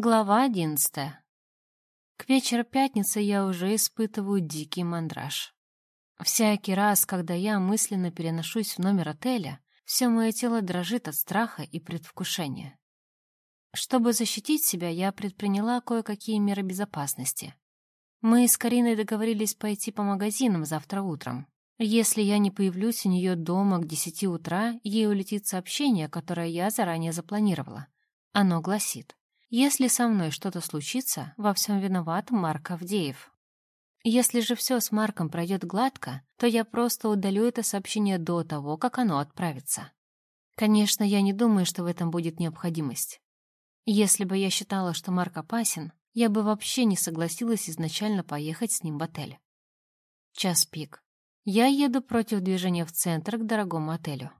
Глава одиннадцатая. К вечеру пятницы я уже испытываю дикий мандраж. Всякий раз, когда я мысленно переношусь в номер отеля, все мое тело дрожит от страха и предвкушения. Чтобы защитить себя, я предприняла кое-какие меры безопасности. Мы с Кариной договорились пойти по магазинам завтра утром. Если я не появлюсь у нее дома к десяти утра, ей улетит сообщение, которое я заранее запланировала. Оно гласит если со мной что-то случится, во всем виноват Марк Авдеев. Если же все с Марком пройдет гладко, то я просто удалю это сообщение до того, как оно отправится. Конечно, я не думаю, что в этом будет необходимость. Если бы я считала, что Марк опасен, я бы вообще не согласилась изначально поехать с ним в отель. Час пик. Я еду против движения в центр к дорогому отелю.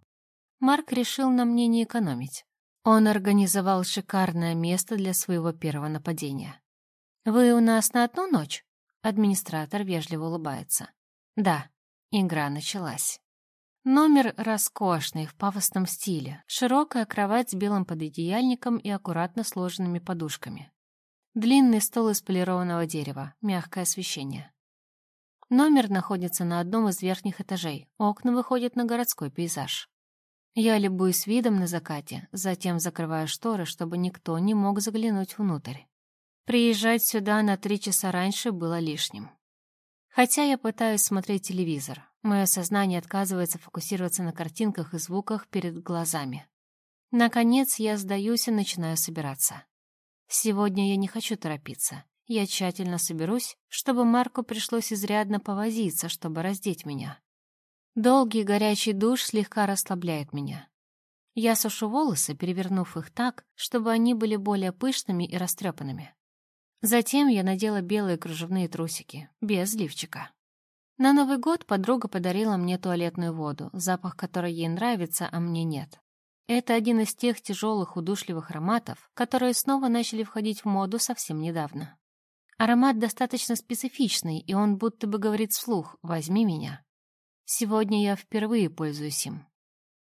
Марк решил на мне не экономить. Он организовал шикарное место для своего первого нападения. «Вы у нас на одну ночь?» Администратор вежливо улыбается. «Да». Игра началась. Номер роскошный, в пафосном стиле. Широкая кровать с белым пододеяльником и аккуратно сложенными подушками. Длинный стол из полированного дерева, мягкое освещение. Номер находится на одном из верхних этажей. Окна выходят на городской пейзаж. Я любуюсь видом на закате, затем закрываю шторы, чтобы никто не мог заглянуть внутрь. Приезжать сюда на три часа раньше было лишним. Хотя я пытаюсь смотреть телевизор, мое сознание отказывается фокусироваться на картинках и звуках перед глазами. Наконец я сдаюсь и начинаю собираться. Сегодня я не хочу торопиться. Я тщательно соберусь, чтобы Марку пришлось изрядно повозиться, чтобы раздеть меня. Долгий горячий душ слегка расслабляет меня. Я сушу волосы, перевернув их так, чтобы они были более пышными и растрепанными. Затем я надела белые кружевные трусики, без лифчика. На Новый год подруга подарила мне туалетную воду, запах которой ей нравится, а мне нет. Это один из тех тяжелых удушливых ароматов, которые снова начали входить в моду совсем недавно. Аромат достаточно специфичный, и он будто бы говорит вслух «возьми меня». Сегодня я впервые пользуюсь им.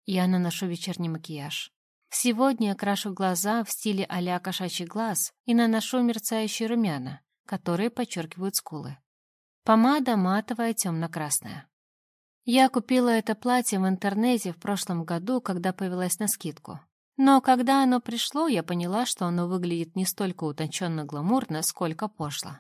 Я наношу вечерний макияж. Сегодня я крашу глаза в стиле а-ля кошачий глаз и наношу мерцающие румяна, которые подчеркивают скулы. Помада матовая темно-красная. Я купила это платье в интернете в прошлом году, когда появилась на скидку. Но когда оно пришло, я поняла, что оно выглядит не столько утонченно-гламурно, сколько пошло.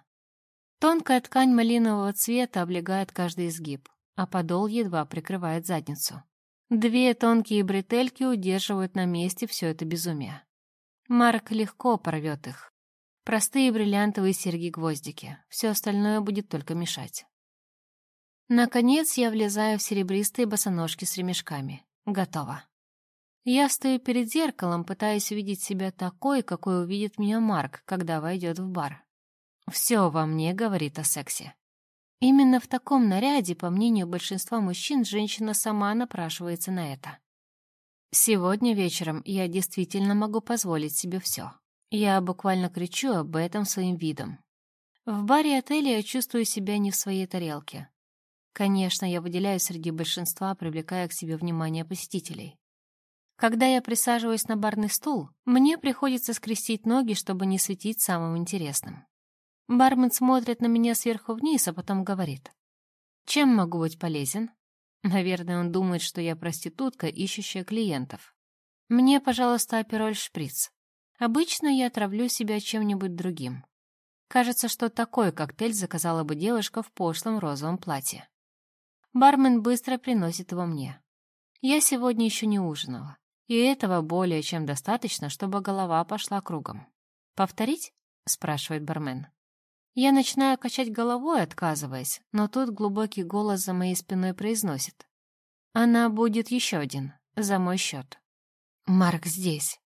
Тонкая ткань малинового цвета облегает каждый изгиб а подол едва прикрывает задницу. Две тонкие бретельки удерживают на месте все это безумие. Марк легко порвет их. Простые бриллиантовые серьги-гвоздики. Все остальное будет только мешать. Наконец я влезаю в серебристые босоножки с ремешками. Готово. Я стою перед зеркалом, пытаясь увидеть себя такой, какой увидит меня Марк, когда войдет в бар. Все во мне говорит о сексе. Именно в таком наряде, по мнению большинства мужчин, женщина сама напрашивается на это. Сегодня вечером я действительно могу позволить себе все. Я буквально кричу об этом своим видом. В баре отеля я чувствую себя не в своей тарелке. Конечно, я выделяюсь среди большинства, привлекая к себе внимание посетителей. Когда я присаживаюсь на барный стул, мне приходится скрестить ноги, чтобы не светить самым интересным. Бармен смотрит на меня сверху вниз, а потом говорит. «Чем могу быть полезен?» Наверное, он думает, что я проститутка, ищущая клиентов. «Мне, пожалуйста, апероль шприц. Обычно я отравлю себя чем-нибудь другим. Кажется, что такой коктейль заказала бы девушка в пошлом розовом платье. Бармен быстро приносит его мне. Я сегодня еще не ужинала, и этого более чем достаточно, чтобы голова пошла кругом. «Повторить?» — спрашивает бармен. Я начинаю качать головой, отказываясь, но тут глубокий голос за моей спиной произносит. Она будет еще один, за мой счет. Марк здесь.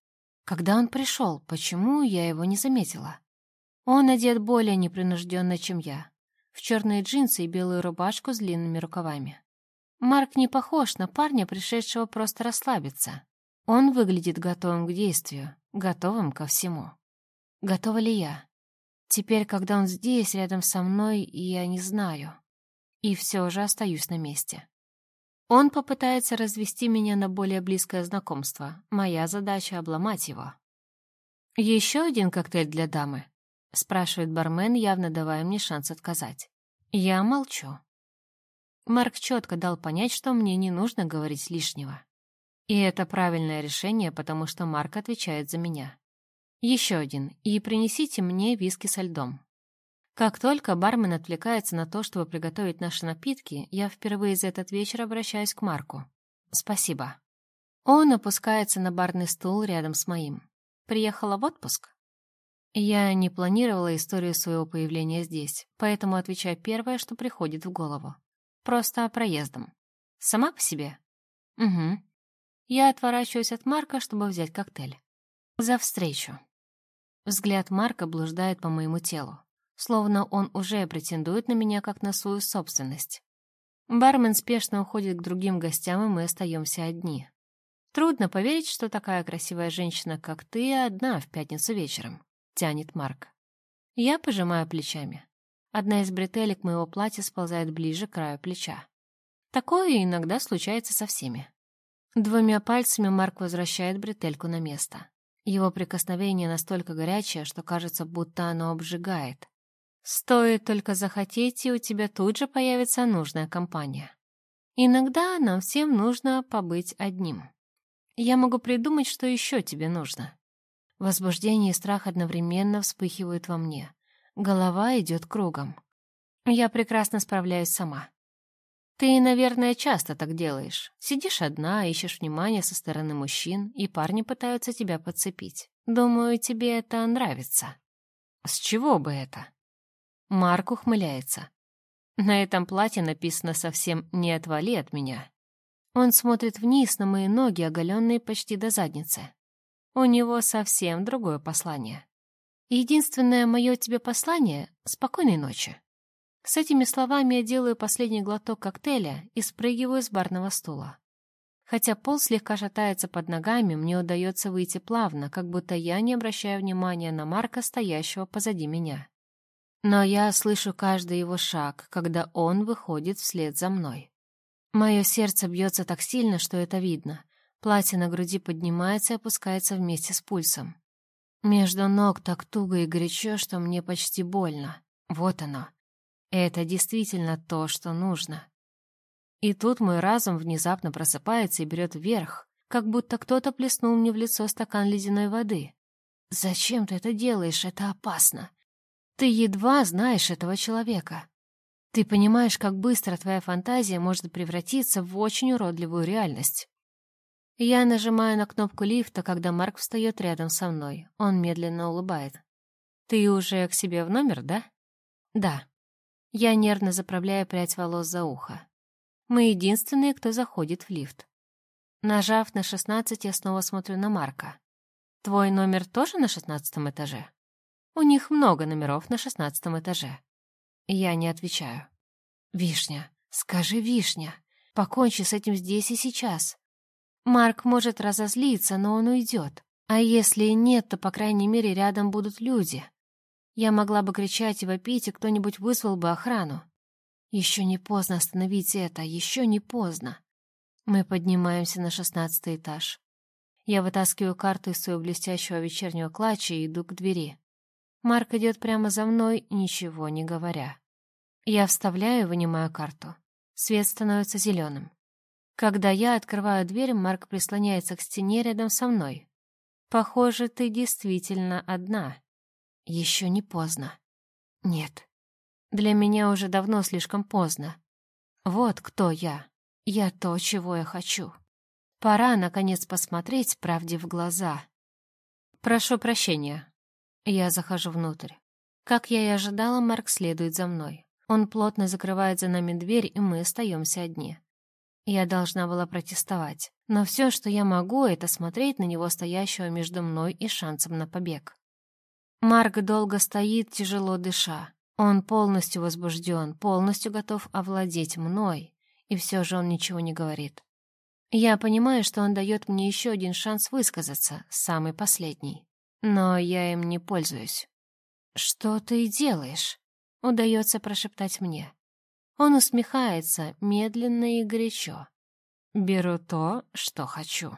Когда он пришел, почему я его не заметила? Он одет более непринужденно, чем я. В черные джинсы и белую рубашку с длинными рукавами. Марк не похож на парня, пришедшего просто расслабиться. Он выглядит готовым к действию, готовым ко всему. Готова ли я? Теперь, когда он здесь, рядом со мной, я не знаю. И все же остаюсь на месте. Он попытается развести меня на более близкое знакомство. Моя задача — обломать его. «Еще один коктейль для дамы?» — спрашивает бармен, явно давая мне шанс отказать. Я молчу. Марк четко дал понять, что мне не нужно говорить лишнего. И это правильное решение, потому что Марк отвечает за меня. Еще один, и принесите мне виски со льдом. Как только бармен отвлекается на то, чтобы приготовить наши напитки, я впервые за этот вечер обращаюсь к Марку. Спасибо. Он опускается на барный стул рядом с моим. Приехала в отпуск? Я не планировала историю своего появления здесь, поэтому отвечаю первое, что приходит в голову. Просто проездом. Сама по себе? Угу. Я отворачиваюсь от Марка, чтобы взять коктейль. За встречу. Взгляд Марка блуждает по моему телу, словно он уже претендует на меня как на свою собственность. Бармен спешно уходит к другим гостям, и мы остаемся одни. Трудно поверить, что такая красивая женщина, как ты, одна в пятницу вечером, тянет Марк. Я пожимаю плечами. Одна из бретелек моего платья сползает ближе к краю плеча. Такое иногда случается со всеми. Двумя пальцами Марк возвращает бретельку на место. Его прикосновение настолько горячее, что кажется, будто оно обжигает. Стоит только захотеть, и у тебя тут же появится нужная компания. Иногда нам всем нужно побыть одним. Я могу придумать, что еще тебе нужно. Возбуждение и страх одновременно вспыхивают во мне. Голова идет кругом. Я прекрасно справляюсь сама. Ты, наверное, часто так делаешь. Сидишь одна, ищешь внимания со стороны мужчин, и парни пытаются тебя подцепить. Думаю, тебе это нравится. С чего бы это? Марк ухмыляется. На этом платье написано совсем «не отвали от меня». Он смотрит вниз на мои ноги, оголенные почти до задницы. У него совсем другое послание. Единственное мое тебе послание — спокойной ночи. С этими словами я делаю последний глоток коктейля и спрыгиваю с барного стула. Хотя пол слегка шатается под ногами, мне удается выйти плавно, как будто я не обращаю внимания на Марка, стоящего позади меня. Но я слышу каждый его шаг, когда он выходит вслед за мной. Мое сердце бьется так сильно, что это видно. Платье на груди поднимается и опускается вместе с пульсом. Между ног так туго и горячо, что мне почти больно. Вот оно. Это действительно то, что нужно. И тут мой разум внезапно просыпается и берет вверх, как будто кто-то плеснул мне в лицо стакан ледяной воды. «Зачем ты это делаешь? Это опасно. Ты едва знаешь этого человека. Ты понимаешь, как быстро твоя фантазия может превратиться в очень уродливую реальность. Я нажимаю на кнопку лифта, когда Марк встает рядом со мной. Он медленно улыбает. «Ты уже к себе в номер, да?» «Да». Я нервно заправляю прядь волос за ухо. Мы единственные, кто заходит в лифт. Нажав на шестнадцать, я снова смотрю на Марка. «Твой номер тоже на шестнадцатом этаже?» «У них много номеров на шестнадцатом этаже». Я не отвечаю. «Вишня, скажи, Вишня, покончи с этим здесь и сейчас. Марк может разозлиться, но он уйдет. А если нет, то, по крайней мере, рядом будут люди. Я могла бы кричать и вопить, и кто-нибудь вызвал бы охрану. Еще не поздно остановить это, еще не поздно. Мы поднимаемся на шестнадцатый этаж. Я вытаскиваю карту из своего блестящего вечернего клатча и иду к двери. Марк идет прямо за мной, ничего не говоря. Я вставляю и вынимаю карту. Свет становится зеленым. Когда я открываю дверь, Марк прислоняется к стене рядом со мной. Похоже, ты действительно одна. Еще не поздно. Нет. Для меня уже давно слишком поздно. Вот кто я. Я то, чего я хочу. Пора, наконец, посмотреть правде в глаза. Прошу прощения, я захожу внутрь. Как я и ожидала, Марк следует за мной. Он плотно закрывает за нами дверь, и мы остаемся одни. Я должна была протестовать, но все, что я могу, это смотреть на него, стоящего между мной и шансом на побег. Марк долго стоит, тяжело дыша. Он полностью возбужден, полностью готов овладеть мной, и все же он ничего не говорит. Я понимаю, что он дает мне еще один шанс высказаться, самый последний. Но я им не пользуюсь. «Что ты делаешь?» — удается прошептать мне. Он усмехается медленно и горячо. «Беру то, что хочу».